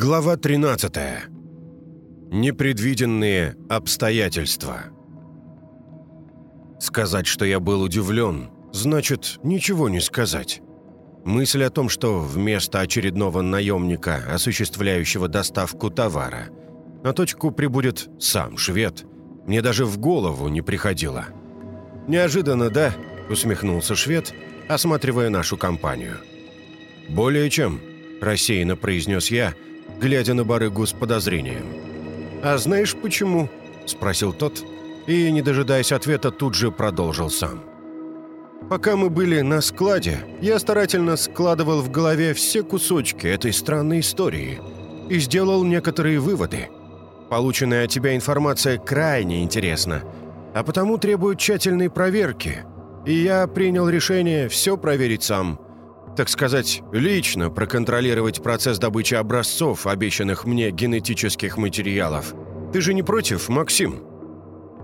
Глава 13. Непредвиденные обстоятельства. Сказать, что я был удивлен, значит ничего не сказать. Мысль о том, что вместо очередного наемника, осуществляющего доставку товара, на точку прибудет сам швед, мне даже в голову не приходила. «Неожиданно, да?» – усмехнулся швед, осматривая нашу компанию. «Более чем», – рассеянно произнес я – глядя на барыгу с подозрением. «А знаешь почему?» – спросил тот, и, не дожидаясь ответа, тут же продолжил сам. «Пока мы были на складе, я старательно складывал в голове все кусочки этой странной истории и сделал некоторые выводы. Полученная от тебя информация крайне интересна, а потому требует тщательной проверки, и я принял решение все проверить сам – так сказать, лично проконтролировать процесс добычи образцов, обещанных мне генетических материалов. Ты же не против, Максим?»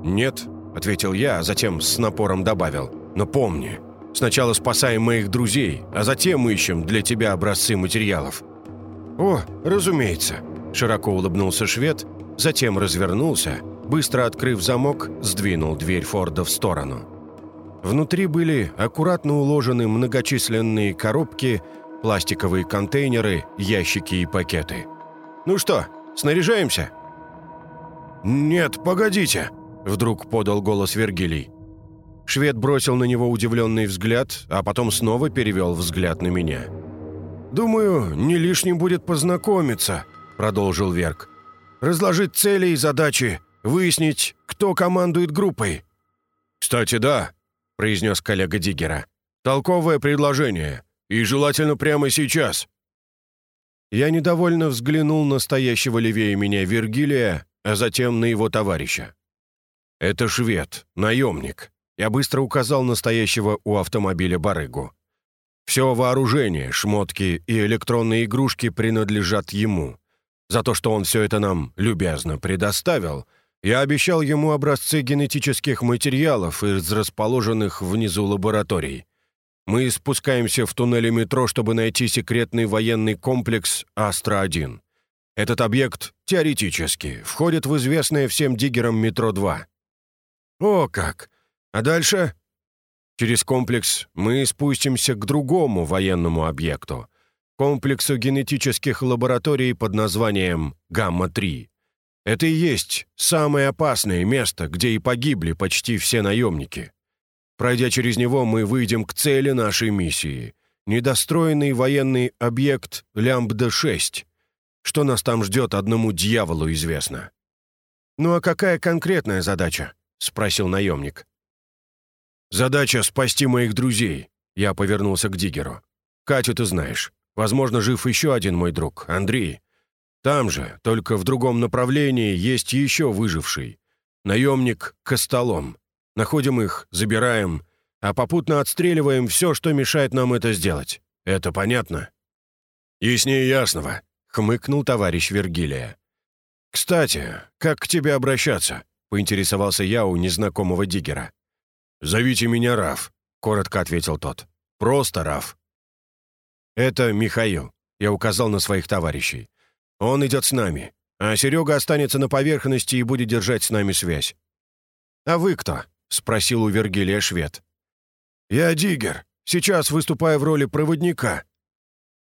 «Нет», — ответил я, а затем с напором добавил. «Но помни, сначала спасаем моих друзей, а затем ищем для тебя образцы материалов». «О, разумеется», — широко улыбнулся швед, затем развернулся, быстро открыв замок, сдвинул дверь Форда в сторону. Внутри были аккуратно уложены многочисленные коробки, пластиковые контейнеры, ящики и пакеты. «Ну что, снаряжаемся?» «Нет, погодите!» – вдруг подал голос Вергилий. Швед бросил на него удивленный взгляд, а потом снова перевел взгляд на меня. «Думаю, не лишним будет познакомиться», – продолжил Верг. «Разложить цели и задачи, выяснить, кто командует группой». «Кстати, да», — произнес коллега Диггера. «Толковое предложение. И желательно прямо сейчас». Я недовольно взглянул на стоящего левее меня Вергилия, а затем на его товарища. «Это швед, наемник». Я быстро указал настоящего у автомобиля барыгу. «Все вооружение, шмотки и электронные игрушки принадлежат ему. За то, что он все это нам любезно предоставил — я обещал ему образцы генетических материалов из расположенных внизу лабораторий. Мы спускаемся в туннеле метро, чтобы найти секретный военный комплекс «Астра-1». Этот объект, теоретически, входит в известное всем диггерам метро-2. О как! А дальше? Через комплекс мы спустимся к другому военному объекту, комплексу генетических лабораторий под названием «Гамма-3». Это и есть самое опасное место, где и погибли почти все наемники. Пройдя через него, мы выйдем к цели нашей миссии — недостроенный военный объект Лямбда-6. Что нас там ждет, одному дьяволу известно. «Ну а какая конкретная задача?» — спросил наемник. «Задача — спасти моих друзей», — я повернулся к Диггеру. «Катю ты знаешь. Возможно, жив еще один мой друг, Андрей. Там же, только в другом направлении, есть еще выживший. Наемник Костолом. Находим их, забираем, а попутно отстреливаем все, что мешает нам это сделать. Это понятно?» «Яснее ясного», — хмыкнул товарищ Вергилия. «Кстати, как к тебе обращаться?» — поинтересовался я у незнакомого диггера. «Зовите меня Раф», — коротко ответил тот. «Просто Раф». «Это Михаил», — я указал на своих товарищей. Он идет с нами, а Серега останется на поверхности и будет держать с нами связь». «А вы кто?» — спросил у Вергилия швед. «Я Диггер. Сейчас выступаю в роли проводника».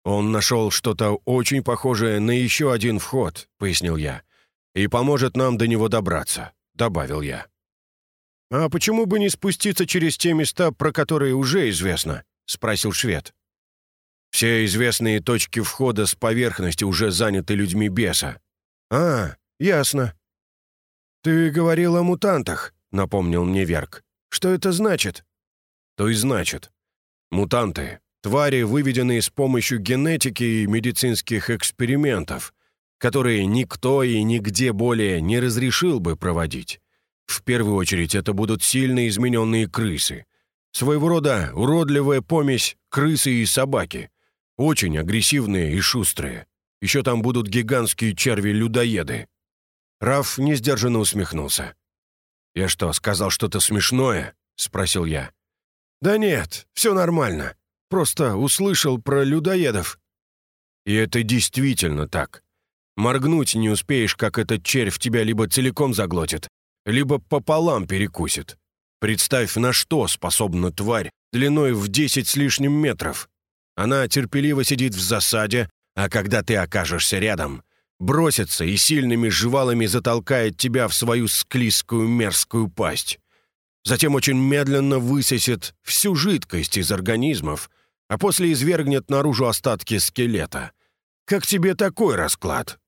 «Он нашел что-то очень похожее на еще один вход», — пояснил я, «и поможет нам до него добраться», — добавил я. «А почему бы не спуститься через те места, про которые уже известно?» — спросил швед. Все известные точки входа с поверхности уже заняты людьми беса. А, ясно. Ты говорил о мутантах, напомнил мне Верк. Что это значит? То и значит. Мутанты — твари, выведенные с помощью генетики и медицинских экспериментов, которые никто и нигде более не разрешил бы проводить. В первую очередь это будут сильно измененные крысы. Своего рода уродливая помесь крысы и собаки — очень агрессивные и шустрые. Еще там будут гигантские черви-людоеды». Раф несдержанно усмехнулся. «Я что, сказал что-то смешное?» — спросил я. «Да нет, все нормально. Просто услышал про людоедов». И это действительно так. Моргнуть не успеешь, как этот червь тебя либо целиком заглотит, либо пополам перекусит. Представь, на что способна тварь длиной в десять с лишним метров. Она терпеливо сидит в засаде, а когда ты окажешься рядом, бросится и сильными жевалами затолкает тебя в свою склизкую мерзкую пасть. Затем очень медленно высосет всю жидкость из организмов, а после извергнет наружу остатки скелета. Как тебе такой расклад?»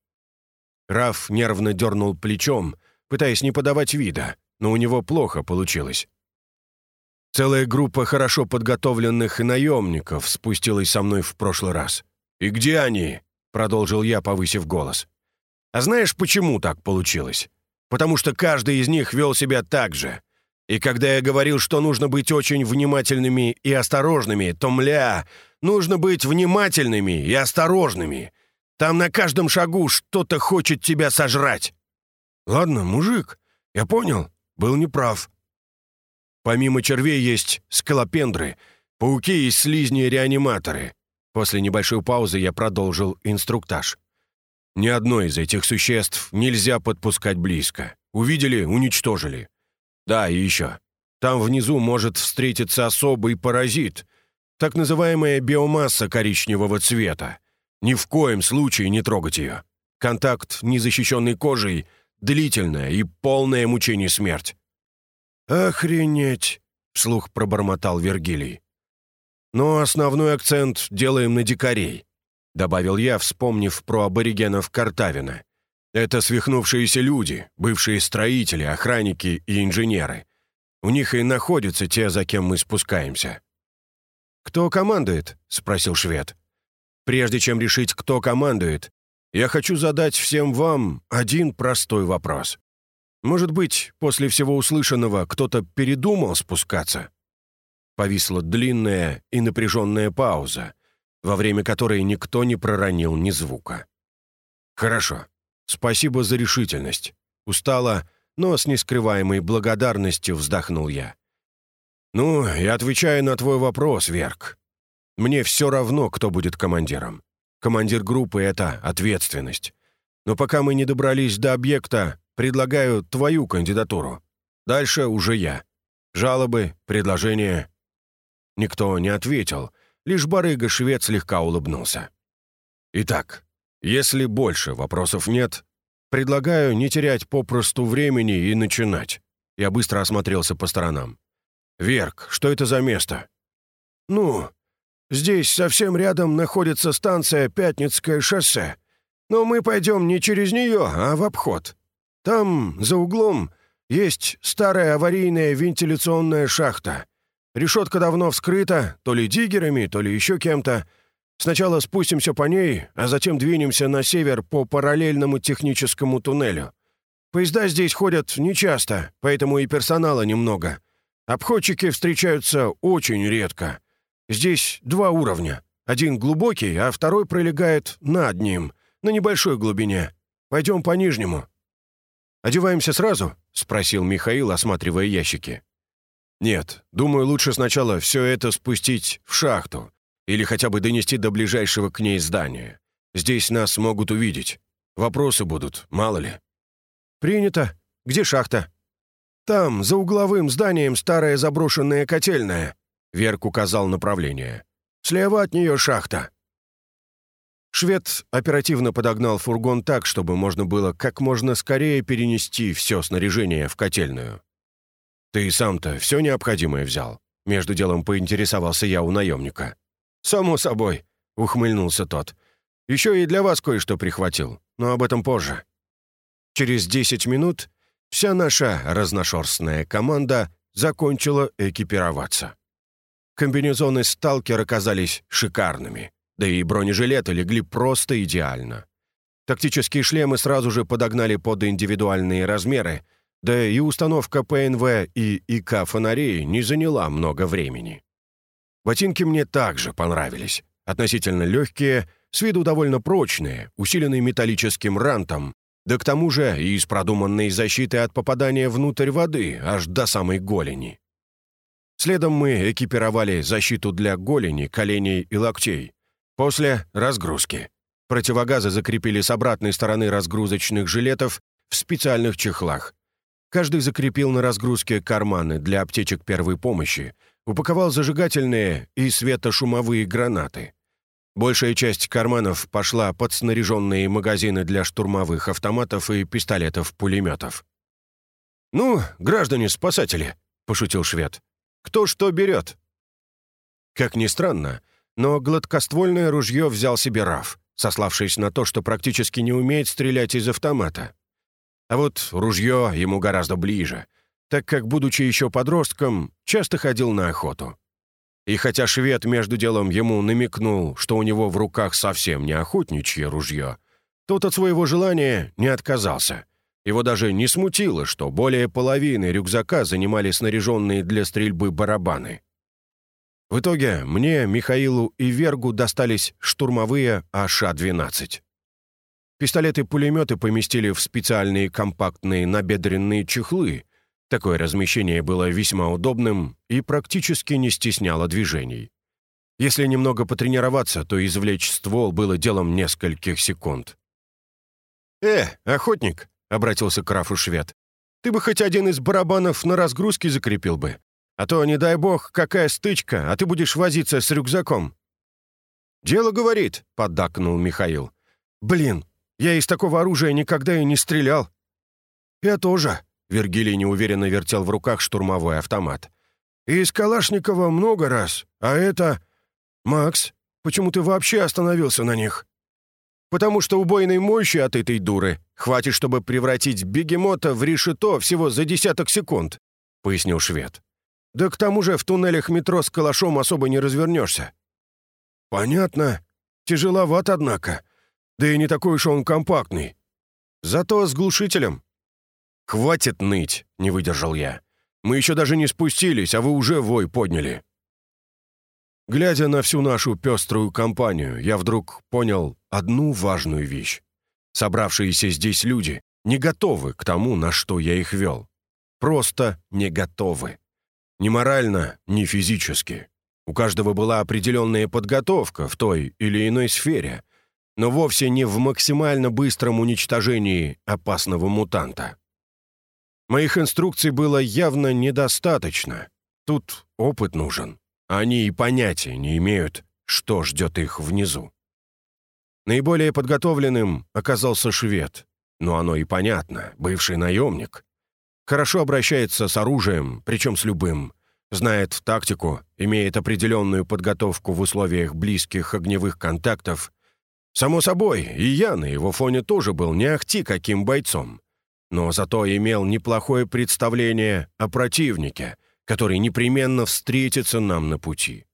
Раф нервно дернул плечом, пытаясь не подавать вида, но у него плохо получилось. Целая группа хорошо подготовленных наемников спустилась со мной в прошлый раз. «И где они?» — продолжил я, повысив голос. «А знаешь, почему так получилось? Потому что каждый из них вел себя так же. И когда я говорил, что нужно быть очень внимательными и осторожными, то, мля, нужно быть внимательными и осторожными. Там на каждом шагу что-то хочет тебя сожрать». «Ладно, мужик, я понял, был неправ. Помимо червей есть скалопендры, пауки и слизни-реаниматоры. После небольшой паузы я продолжил инструктаж. Ни одно из этих существ нельзя подпускать близко. Увидели — уничтожили. Да, и еще. Там внизу может встретиться особый паразит, так называемая биомасса коричневого цвета. Ни в коем случае не трогать ее. Контакт незащищенной кожей — длительное и полное мучение смерть. «Охренеть!» — вслух пробормотал Вергилий. «Но основной акцент делаем на дикарей», — добавил я, вспомнив про аборигенов Картавина. «Это свихнувшиеся люди, бывшие строители, охранники и инженеры. У них и находятся те, за кем мы спускаемся». «Кто командует?» — спросил швед. «Прежде чем решить, кто командует, я хочу задать всем вам один простой вопрос. Может быть, после всего услышанного кто-то передумал спускаться?» Повисла длинная и напряженная пауза, во время которой никто не проронил ни звука. «Хорошо. Спасибо за решительность. Устала, но с нескрываемой благодарностью вздохнул я. «Ну, я отвечаю на твой вопрос, Верк. Мне все равно, кто будет командиром. Командир группы — это ответственность. Но пока мы не добрались до объекта, Предлагаю твою кандидатуру. Дальше уже я. Жалобы, предложения». Никто не ответил, лишь барыга-швед слегка улыбнулся. «Итак, если больше вопросов нет, предлагаю не терять попросту времени и начинать». Я быстро осмотрелся по сторонам. «Верк, что это за место?» «Ну, здесь совсем рядом находится станция Пятницкое шоссе. Но мы пойдем не через нее, а в обход. Там, за углом, есть старая аварийная вентиляционная шахта. Решетка давно вскрыта, то ли диггерами, то ли еще кем-то. Сначала спустимся по ней, а затем двинемся на север по параллельному техническому туннелю. Поезда здесь ходят нечасто, поэтому и персонала немного. Обходчики встречаются очень редко. Здесь два уровня. Один глубокий, а второй пролегает над ним, на небольшой глубине. Пойдем по нижнему. «Одеваемся сразу?» — спросил Михаил, осматривая ящики. «Нет, думаю, лучше сначала все это спустить в шахту или хотя бы донести до ближайшего к ней здания. Здесь нас могут увидеть. Вопросы будут, мало ли». «Принято. Где шахта?» «Там, за угловым зданием, старая заброшенная котельная», — Верк указал направление. «Слева от нее шахта». Швед оперативно подогнал фургон так, чтобы можно было как можно скорее перенести все снаряжение в котельную. «Ты сам-то все необходимое взял?» Между делом поинтересовался я у наемника. «Само собой», — ухмыльнулся тот. «Еще и для вас кое-что прихватил, но об этом позже». Через десять минут вся наша разношерстная команда закончила экипироваться. Комбинезоны «Сталкер» оказались шикарными. Да и бронежилеты легли просто идеально. Тактические шлемы сразу же подогнали под индивидуальные размеры, да и установка ПНВ и ИК-фонарей не заняла много времени. Ботинки мне также понравились. Относительно легкие, с виду довольно прочные, усиленные металлическим рантом, да к тому же и с продуманной защитой от попадания внутрь воды аж до самой голени. Следом мы экипировали защиту для голени, коленей и локтей, После — разгрузки. Противогазы закрепили с обратной стороны разгрузочных жилетов в специальных чехлах. Каждый закрепил на разгрузке карманы для аптечек первой помощи, упаковал зажигательные и светошумовые гранаты. Большая часть карманов пошла под снаряженные магазины для штурмовых автоматов и пистолетов-пулеметов. «Ну, граждане-спасатели», — пошутил швед, — «кто что берет?» Как ни странно, но гладкоствольное ружье взял себе Раф, сославшись на то, что практически не умеет стрелять из автомата. А вот ружье ему гораздо ближе, так как, будучи еще подростком, часто ходил на охоту. И хотя швед между делом ему намекнул, что у него в руках совсем не охотничье ружье, тот от своего желания не отказался. Его даже не смутило, что более половины рюкзака занимали снаряженные для стрельбы барабаны. В итоге мне, Михаилу и Вергу достались штурмовые АШ-12. Пистолеты-пулеметы поместили в специальные компактные набедренные чехлы. Такое размещение было весьма удобным и практически не стесняло движений. Если немного потренироваться, то извлечь ствол было делом нескольких секунд. «Э, охотник!» — обратился к Рафу швед. «Ты бы хоть один из барабанов на разгрузке закрепил бы. А то, не дай бог, какая стычка, а ты будешь возиться с рюкзаком». «Дело говорит», — поддакнул Михаил. «Блин, я из такого оружия никогда и не стрелял». «Я тоже», — Вергилий неуверенно вертел в руках штурмовой автомат. «Из Калашникова много раз, а это...» «Макс, почему ты вообще остановился на них?» «Потому что убойной мощи от этой дуры хватит, чтобы превратить бегемота в решето всего за десяток секунд», — пояснил швед. Да к тому же в туннелях метро с калашом особо не развернешься». «Понятно. Тяжеловат, однако. Да и не такой уж он компактный. Зато с глушителем». «Хватит ныть», — не выдержал я. «Мы еще даже не спустились, а вы уже вой подняли». Глядя на всю нашу пеструю компанию, я вдруг понял одну важную вещь. Собравшиеся здесь люди не готовы к тому, на что я их вел. Просто не готовы. Ни морально, ни физически. У каждого была определенная подготовка в той или иной сфере, но вовсе не в максимально быстром уничтожении опасного мутанта. Моих инструкций было явно недостаточно. Тут опыт нужен. Они и понятия не имеют, что ждет их внизу. Наиболее подготовленным оказался швед. Но оно и понятно, бывший наемник. Хорошо обращается с оружием, причем с любым. Знает тактику, имеет определенную подготовку в условиях близких огневых контактов. Само собой, и я на его фоне тоже был не ахти каким бойцом. Но зато имел неплохое представление о противнике, который непременно встретится нам на пути.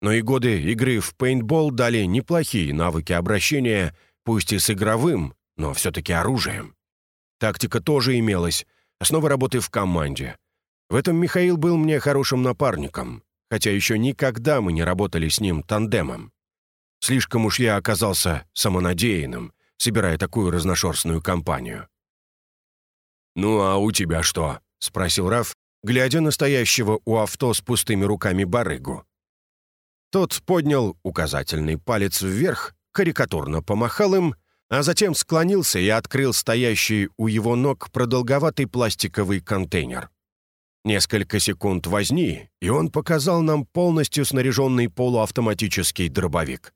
Но и годы игры в пейнтбол дали неплохие навыки обращения, пусть и с игровым, но все-таки оружием. Тактика тоже имелась, основа работы в команде. В этом Михаил был мне хорошим напарником, хотя еще никогда мы не работали с ним тандемом. Слишком уж я оказался самонадеянным, собирая такую разношерстную компанию. «Ну а у тебя что?» — спросил Раф, глядя на стоящего у авто с пустыми руками барыгу. Тот поднял указательный палец вверх, карикатурно помахал им а затем склонился и открыл стоящий у его ног продолговатый пластиковый контейнер. Несколько секунд возни, и он показал нам полностью снаряженный полуавтоматический дробовик.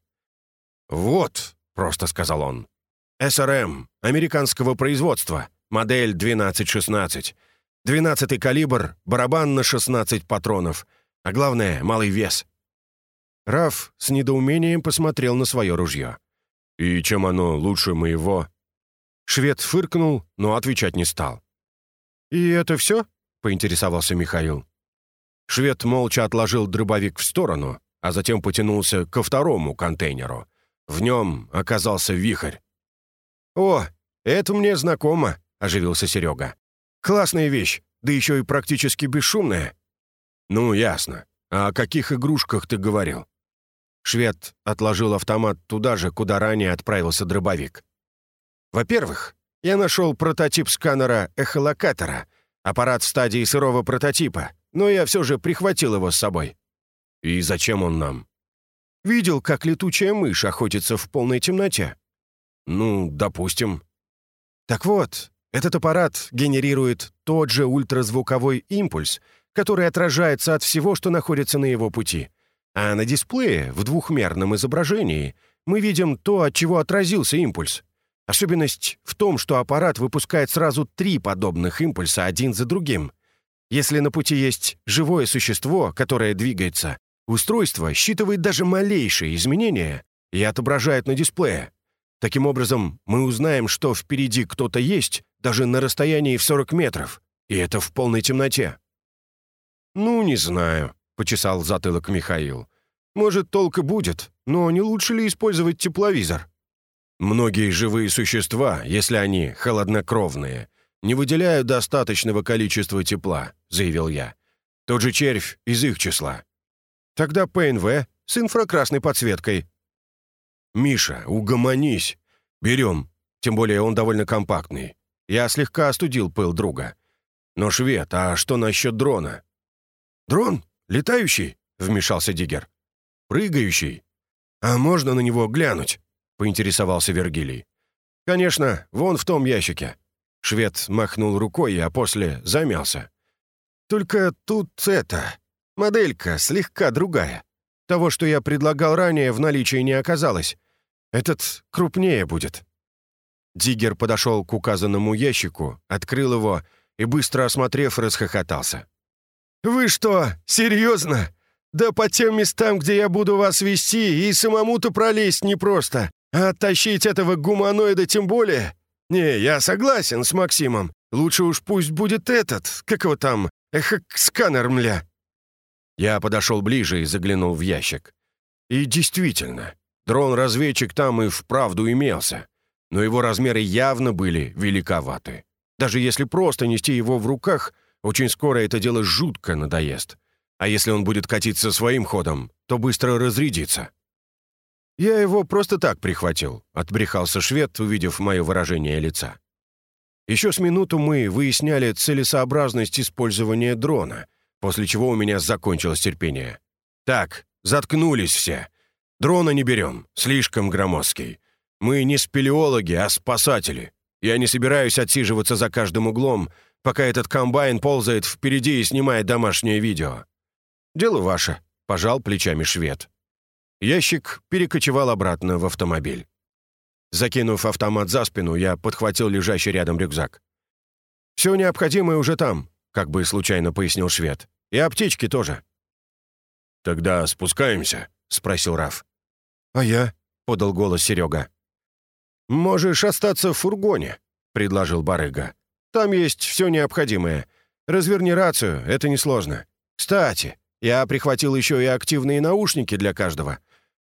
«Вот», — просто сказал он, — «СРМ, американского производства, модель 1216. 12-й калибр, барабан на 16 патронов, а главное — малый вес». Раф с недоумением посмотрел на свое ружье. «И чем оно лучше моего?» Швед фыркнул, но отвечать не стал. «И это все?» — поинтересовался Михаил. Швед молча отложил дробовик в сторону, а затем потянулся ко второму контейнеру. В нем оказался вихрь. «О, это мне знакомо», — оживился Серега. «Классная вещь, да еще и практически бесшумная». «Ну, ясно. А о каких игрушках ты говорил?» Швед отложил автомат туда же, куда ранее отправился дробовик. «Во-первых, я нашел прототип сканера эхолокатора, аппарат в стадии сырого прототипа, но я все же прихватил его с собой». «И зачем он нам?» «Видел, как летучая мышь охотится в полной темноте. Ну, допустим. Так вот, этот аппарат генерирует тот же ультразвуковой импульс, который отражается от всего, что находится на его пути. А на дисплее, в двухмерном изображении, мы видим то, от чего отразился импульс. Особенность в том, что аппарат выпускает сразу три подобных импульса один за другим. Если на пути есть живое существо, которое двигается, устройство считывает даже малейшие изменения и отображает на дисплее. Таким образом, мы узнаем, что впереди кто-то есть, даже на расстоянии в 40 метров, и это в полной темноте. «Ну, не знаю», — почесал затылок Михаил. «Может, толк и будет, но не лучше ли использовать тепловизор?» «Многие живые существа, если они холоднокровные, не выделяют достаточного количества тепла», — заявил я. «Тот же червь из их числа». «Тогда ПНВ с инфракрасной подсветкой», «Миша, угомонись. Берем. Тем более он довольно компактный. Я слегка остудил пыл друга. Но, швед, а что насчет дрона?» «Дрон? Летающий?» — вмешался Диггер. «Прыгающий. А можно на него глянуть?» — поинтересовался Вергилий. «Конечно, вон в том ящике». Швед махнул рукой, а после замялся. «Только тут это... Моделька слегка другая. Того, что я предлагал ранее, в наличии не оказалось. Этот крупнее будет». Диггер подошел к указанному ящику, открыл его и, быстро осмотрев, расхохотался. «Вы что, серьезно? Да по тем местам, где я буду вас вести, и самому-то пролезть непросто, а оттащить этого гуманоида тем более? Не, я согласен с Максимом. Лучше уж пусть будет этот, как его там, эх, сканер, мля». Я подошел ближе и заглянул в ящик. И действительно, Дрон-разведчик там и вправду имелся, но его размеры явно были великоваты. Даже если просто нести его в руках, очень скоро это дело жутко надоест. А если он будет катиться своим ходом, то быстро разрядится. «Я его просто так прихватил», — отбрехался швед, увидев мое выражение лица. Еще с минуту мы выясняли целесообразность использования дрона, после чего у меня закончилось терпение. «Так, заткнулись все. Дрона не берем, слишком громоздкий. Мы не спелеологи, а спасатели. Я не собираюсь отсиживаться за каждым углом, пока этот комбайн ползает впереди и снимает домашнее видео. Дело ваше, пожал плечами швед. Ящик перекочевал обратно в автомобиль. Закинув автомат за спину, я подхватил лежащий рядом рюкзак. «Все необходимое уже там», — как бы случайно пояснил швед. «И аптечки тоже». «Тогда спускаемся», — спросил Раф. «А я?» — подал голос Серега. «Можешь остаться в фургоне», — предложил барыга. «Там есть все необходимое. Разверни рацию, это несложно. Кстати, я прихватил еще и активные наушники для каждого.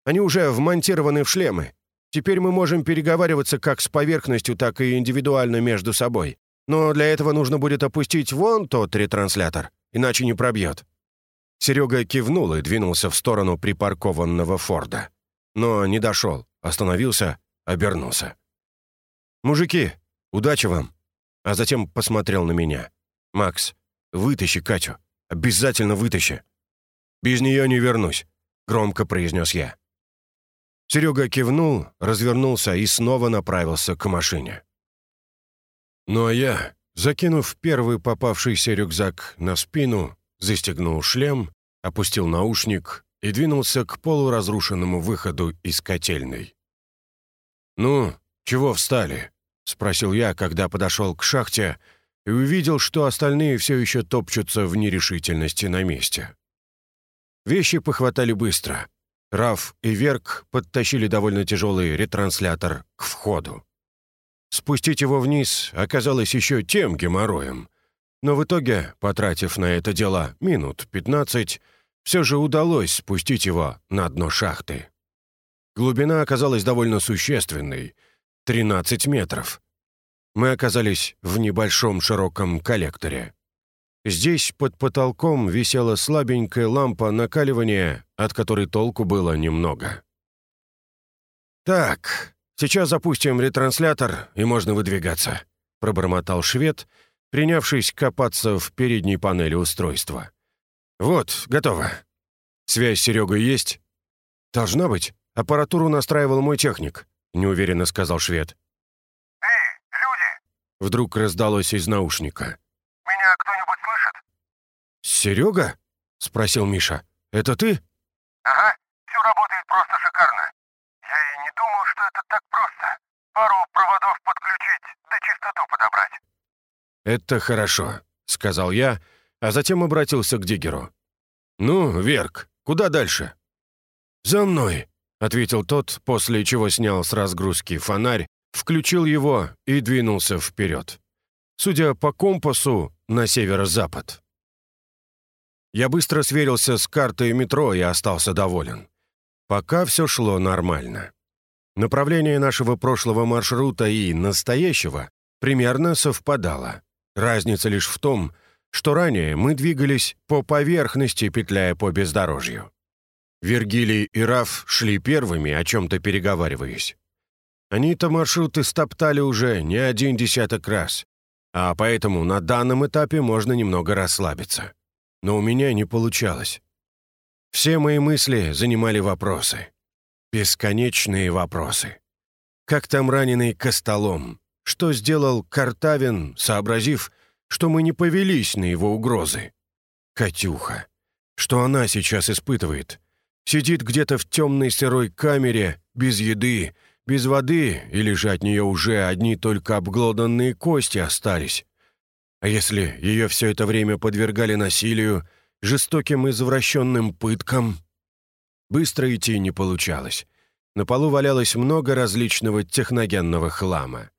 Они уже вмонтированы в шлемы. Теперь мы можем переговариваться как с поверхностью, так и индивидуально между собой. Но для этого нужно будет опустить вон тот ретранслятор, иначе не пробьет». Серега кивнул и двинулся в сторону припаркованного Форда но не дошел, остановился, обернулся. «Мужики, удачи вам!» А затем посмотрел на меня. «Макс, вытащи Катю. Обязательно вытащи!» «Без нее не вернусь», — громко произнес я. Серега кивнул, развернулся и снова направился к машине. Ну а я, закинув первый попавшийся рюкзак на спину, застегнул шлем, опустил наушник и двинулся к полуразрушенному выходу из котельной. «Ну, чего встали?» — спросил я, когда подошел к шахте и увидел, что остальные все еще топчутся в нерешительности на месте. Вещи похватали быстро. Раф и Верк подтащили довольно тяжелый ретранслятор к входу. Спустить его вниз оказалось еще тем геморроем, но в итоге, потратив на это дело минут пятнадцать, все же удалось спустить его на дно шахты. Глубина оказалась довольно существенной — 13 метров. Мы оказались в небольшом широком коллекторе. Здесь под потолком висела слабенькая лампа накаливания, от которой толку было немного. «Так, сейчас запустим ретранслятор, и можно выдвигаться», — пробормотал швед, принявшись копаться в передней панели устройства. «Вот, готово. Связь с Серегой есть?» «Должна быть. Аппаратуру настраивал мой техник. — неуверенно сказал швед. «Эй, люди!» Вдруг раздалось из наушника. «Меня кто-нибудь слышит?» «Серега?» — спросил Миша. «Это ты?» «Ага, все работает просто шикарно. Я и не думал, что это так просто. Пару проводов подключить, да чистоту подобрать». «Это хорошо», — сказал я, а затем обратился к Диггеру. «Ну, Верк, куда дальше?» «За мной», — ответил тот, после чего снял с разгрузки фонарь, включил его и двинулся вперед. Судя по компасу, на северо-запад. Я быстро сверился с картой метро и остался доволен. Пока все шло нормально. Направление нашего прошлого маршрута и настоящего примерно совпадало. Разница лишь в том, что ранее мы двигались по поверхности, петляя по бездорожью. Вергилий и Раф шли первыми, о чем-то переговариваясь. Они-то маршруты стоптали уже не один десяток раз, а поэтому на данном этапе можно немного расслабиться. Но у меня не получалось. Все мои мысли занимали вопросы. Бесконечные вопросы. Как там раненый Костолом? Что сделал Картавин, сообразив, что мы не повелись на его угрозы? Катюха. Что она сейчас испытывает? Сидит где-то в темной сырой камере, без еды, без воды, или же от нее уже одни только обглоданные кости остались. А если ее все это время подвергали насилию, жестоким извращенным пыткам? Быстро идти не получалось. На полу валялось много различного техногенного хлама.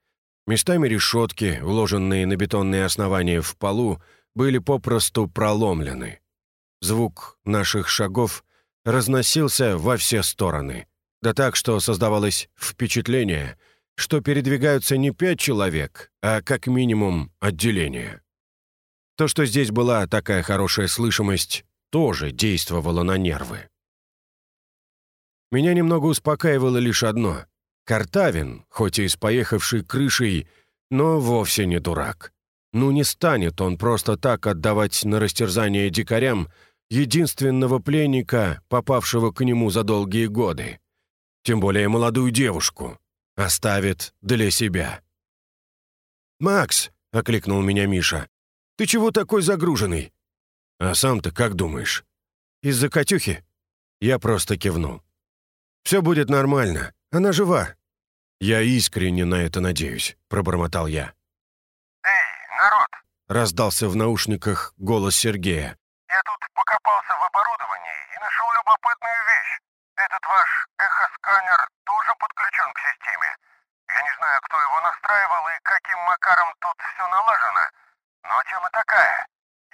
Местами решетки, уложенные на бетонные основания в полу, были попросту проломлены. Звук наших шагов разносился во все стороны. Да так, что создавалось впечатление, что передвигаются не пять человек, а как минимум отделение. То, что здесь была такая хорошая слышимость, тоже действовало на нервы. Меня немного успокаивало лишь одно. Картавин, хоть и с поехавшей крышей, но вовсе не дурак. Ну не станет он просто так отдавать на растерзание дикарям единственного пленника, попавшего к нему за долгие годы. Тем более молодую девушку. Оставит для себя. «Макс!» — окликнул меня Миша. «Ты чего такой загруженный?» «А сам-то как думаешь?» «Из-за Катюхи?» Я просто кивнул. «Все будет нормально. Она жива». «Я искренне на это надеюсь», — пробормотал я. «Эй, народ!» — раздался в наушниках голос Сергея. Покопался в оборудовании и нашел любопытную вещь. Этот ваш эхосканер тоже подключен к системе. Я не знаю, кто его настраивал и каким макаром тут все налажено, но тема такая.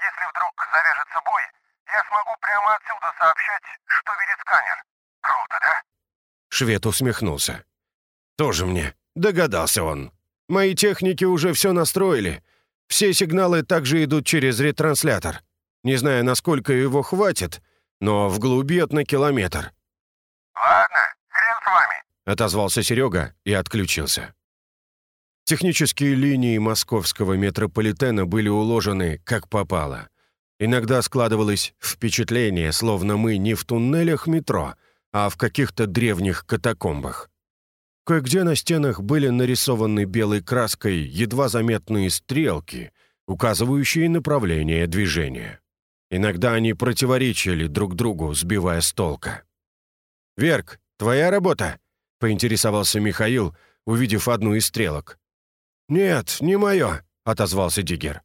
Если вдруг завяжется бой, я смогу прямо отсюда сообщать, что видит сканер. Круто, да? Швед усмехнулся. «Тоже мне. Догадался он. Мои техники уже все настроили. Все сигналы также идут через ретранслятор. Не знаю, насколько его хватит, но вглубь бьет на километр». «Ладно, хрен с вами», — отозвался Серега и отключился. Технические линии московского метрополитена были уложены как попало. Иногда складывалось впечатление, словно мы не в туннелях метро, а в каких-то древних катакомбах. Кое-где на стенах были нарисованы белой краской едва заметные стрелки, указывающие направление движения. Иногда они противоречили друг другу, сбивая с толка. «Верк, твоя работа?» — поинтересовался Михаил, увидев одну из стрелок. «Нет, не мое», — отозвался Диггер.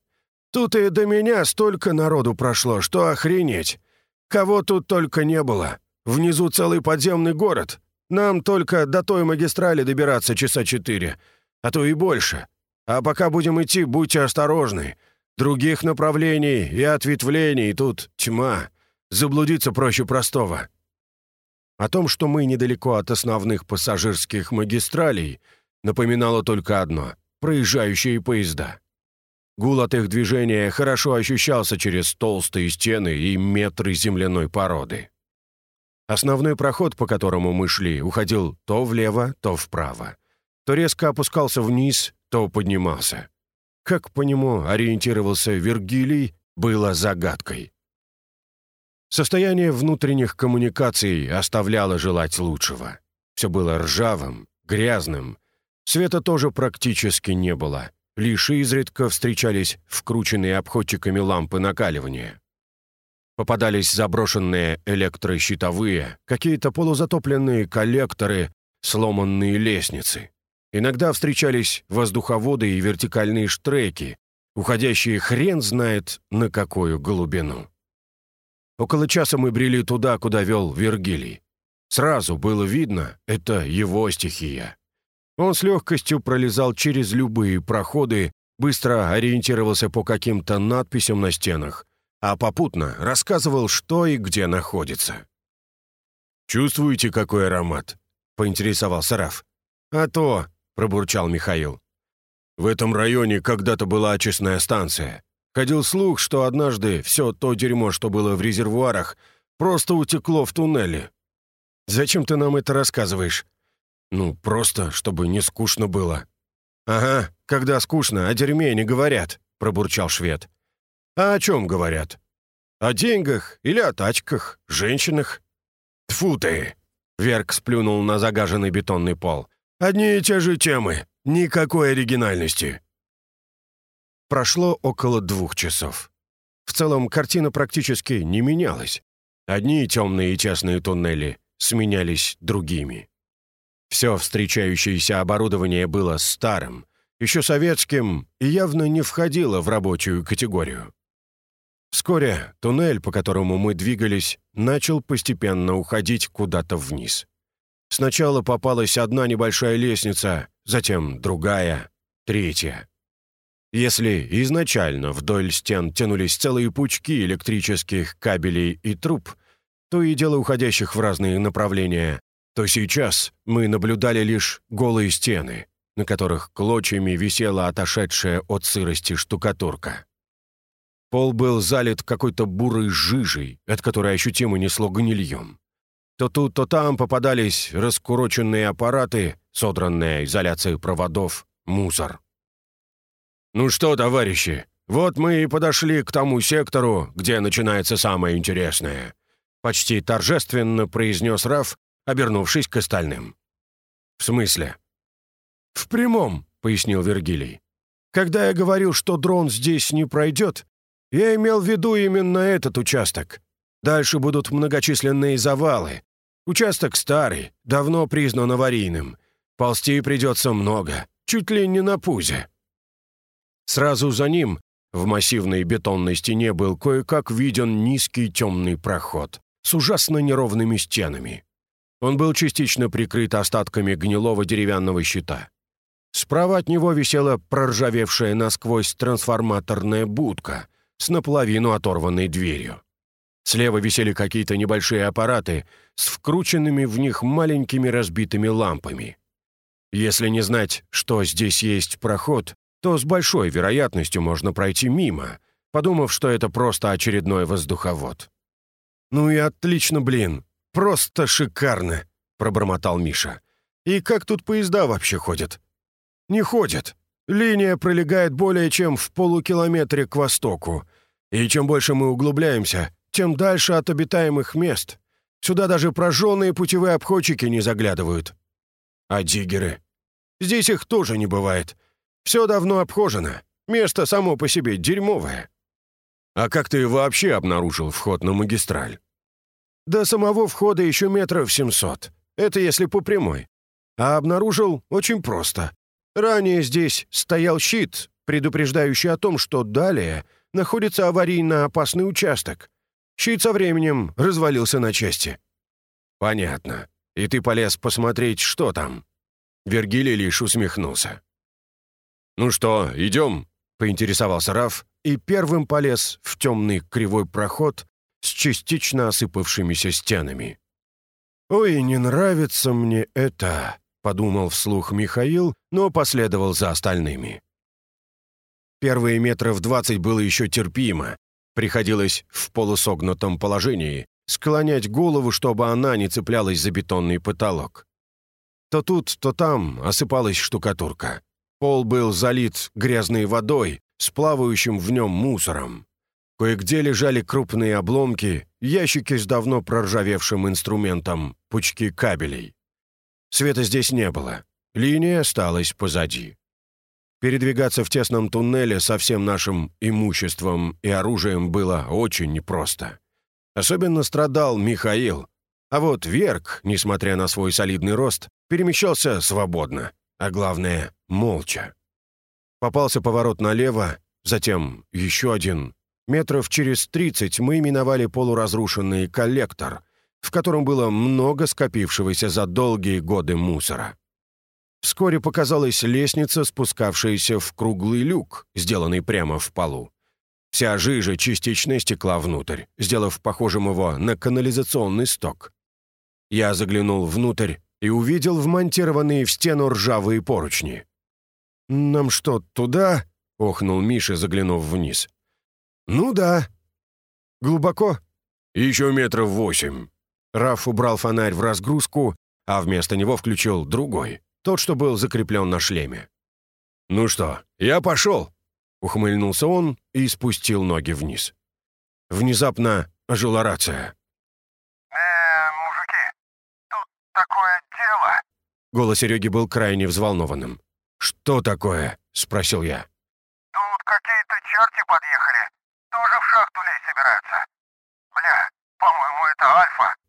«Тут и до меня столько народу прошло, что охренеть. Кого тут только не было. Внизу целый подземный город. Нам только до той магистрали добираться часа четыре, а то и больше. А пока будем идти, будьте осторожны. Других направлений и ответвлений тут тьма. Заблудиться проще простого. О том, что мы недалеко от основных пассажирских магистралей, напоминало только одно — проезжающие поезда. Гул от их движения хорошо ощущался через толстые стены и метры земляной породы. Основной проход, по которому мы шли, уходил то влево, то вправо. То резко опускался вниз, то поднимался. Как по нему ориентировался Вергилий, было загадкой. Состояние внутренних коммуникаций оставляло желать лучшего. Все было ржавым, грязным. Света тоже практически не было. Лишь изредка встречались вкрученные обходчиками лампы накаливания. Попадались заброшенные электрощитовые, какие-то полузатопленные коллекторы, сломанные лестницы. Иногда встречались воздуховоды и вертикальные штреки, уходящие хрен знает на какую глубину. Около часа мы брели туда, куда вел Вергилий. Сразу было видно, это его стихия. Он с легкостью пролезал через любые проходы, быстро ориентировался по каким-то надписям на стенах, а попутно рассказывал, что и где находится. «Чувствуете, какой аромат?» — поинтересовался Раф. «А то», — пробурчал Михаил. «В этом районе когда-то была очистная станция. Ходил слух, что однажды все то дерьмо, что было в резервуарах, просто утекло в туннеле. Зачем ты нам это рассказываешь? Ну, просто, чтобы не скучно было. Ага, когда скучно, о дерьме не говорят, пробурчал швед. А о чем говорят? О деньгах или о тачках, женщинах? Тфу ты! Верк сплюнул на загаженный бетонный пол. Одни и те же темы, никакой оригинальности. Прошло около двух часов. В целом, картина практически не менялась. Одни темные и тесные туннели сменялись другими. Все встречающееся оборудование было старым, еще советским и явно не входило в рабочую категорию. Вскоре туннель, по которому мы двигались, начал постепенно уходить куда-то вниз. Сначала попалась одна небольшая лестница, затем другая, третья. Если изначально вдоль стен тянулись целые пучки электрических кабелей и труб, то и дело уходящих в разные направления, то сейчас мы наблюдали лишь голые стены, на которых клочьями висела отошедшая от сырости штукатурка. Пол был залит какой-то бурой жижей, от которой ощутимо несло гнильем. То тут, то там попадались раскуроченные аппараты, содранная изоляция проводов, мусор. «Ну что, товарищи, вот мы и подошли к тому сектору, где начинается самое интересное», почти торжественно произнес Раф, обернувшись к остальным. «В смысле?» «В прямом», — пояснил Вергилий. «Когда я говорил, что дрон здесь не пройдет, я имел в виду именно этот участок. Дальше будут многочисленные завалы. Участок старый, давно признан аварийным. Ползти придется много, чуть ли не на пузе. Сразу за ним в массивной бетонной стене был кое-как виден низкий темный проход с ужасно неровными стенами. Он был частично прикрыт остатками гнилого деревянного щита. Справа от него висела проржавевшая насквозь трансформаторная будка с наполовину оторванной дверью. Слева висели какие-то небольшие аппараты с вкрученными в них маленькими разбитыми лампами. Если не знать, что здесь есть проход, то с большой вероятностью можно пройти мимо, подумав, что это просто очередной воздуховод. «Ну и отлично, блин! Просто шикарно!» — пробормотал Миша. «И как тут поезда вообще ходят?» «Не ходят. Линия пролегает более чем в полукилометре к востоку. И чем больше мы углубляемся, тем дальше от обитаемых мест. Сюда даже прожженные путевые обходчики не заглядывают. А диггеры? Здесь их тоже не бывает. Все давно обхожено. Место само по себе дерьмовое. А как ты вообще обнаружил вход на магистраль? До самого входа еще метров семьсот. Это если по прямой. А обнаружил очень просто. Ранее здесь стоял щит, предупреждающий о том, что далее находится аварийно опасный участок. Щит со временем развалился на части. «Понятно. И ты полез посмотреть, что там?» Вергилий лишь усмехнулся. «Ну что, идем?» — поинтересовался Раф и первым полез в темный кривой проход с частично осыпавшимися стенами. «Ой, не нравится мне это», — подумал вслух Михаил, но последовал за остальными. Первые метров двадцать было еще терпимо. Приходилось в полусогнутом положении склонять голову, чтобы она не цеплялась за бетонный потолок. То тут, то там осыпалась штукатурка. Пол был залит грязной водой с плавающим в нем мусором. Кое-где лежали крупные обломки, ящики с давно проржавевшим инструментом, пучки кабелей. Света здесь не было. линия осталась позади. Передвигаться в тесном туннеле со всем нашим имуществом и оружием было очень непросто. Особенно страдал Михаил. А вот Верк, несмотря на свой солидный рост, перемещался свободно, а главное — молча. Попался поворот налево, затем еще один. Метров через тридцать мы миновали полуразрушенный коллектор, в котором было много скопившегося за долгие годы мусора. Вскоре показалась лестница, спускавшаяся в круглый люк, сделанный прямо в полу. Вся жижа частично стекла внутрь, сделав похожим его на канализационный сток. Я заглянул внутрь и увидел вмонтированные в стену ржавые поручни. «Нам что, туда?» — охнул Миша, заглянув вниз. «Ну да». «Глубоко?» «Еще метров восемь». Раф убрал фонарь в разгрузку, а вместо него включил другой. Тот, что был закреплен на шлеме. «Ну что, я пошел!» — ухмыльнулся он и спустил ноги вниз. Внезапно ожила рация. «Э, мужики, тут такое дело!» Голос Сереги был крайне взволнованным. «Что такое?» — спросил я. «Тут какие-то черти подъехали. Тоже в шахту лезть собираются. Бля, по-моему, это Альфа».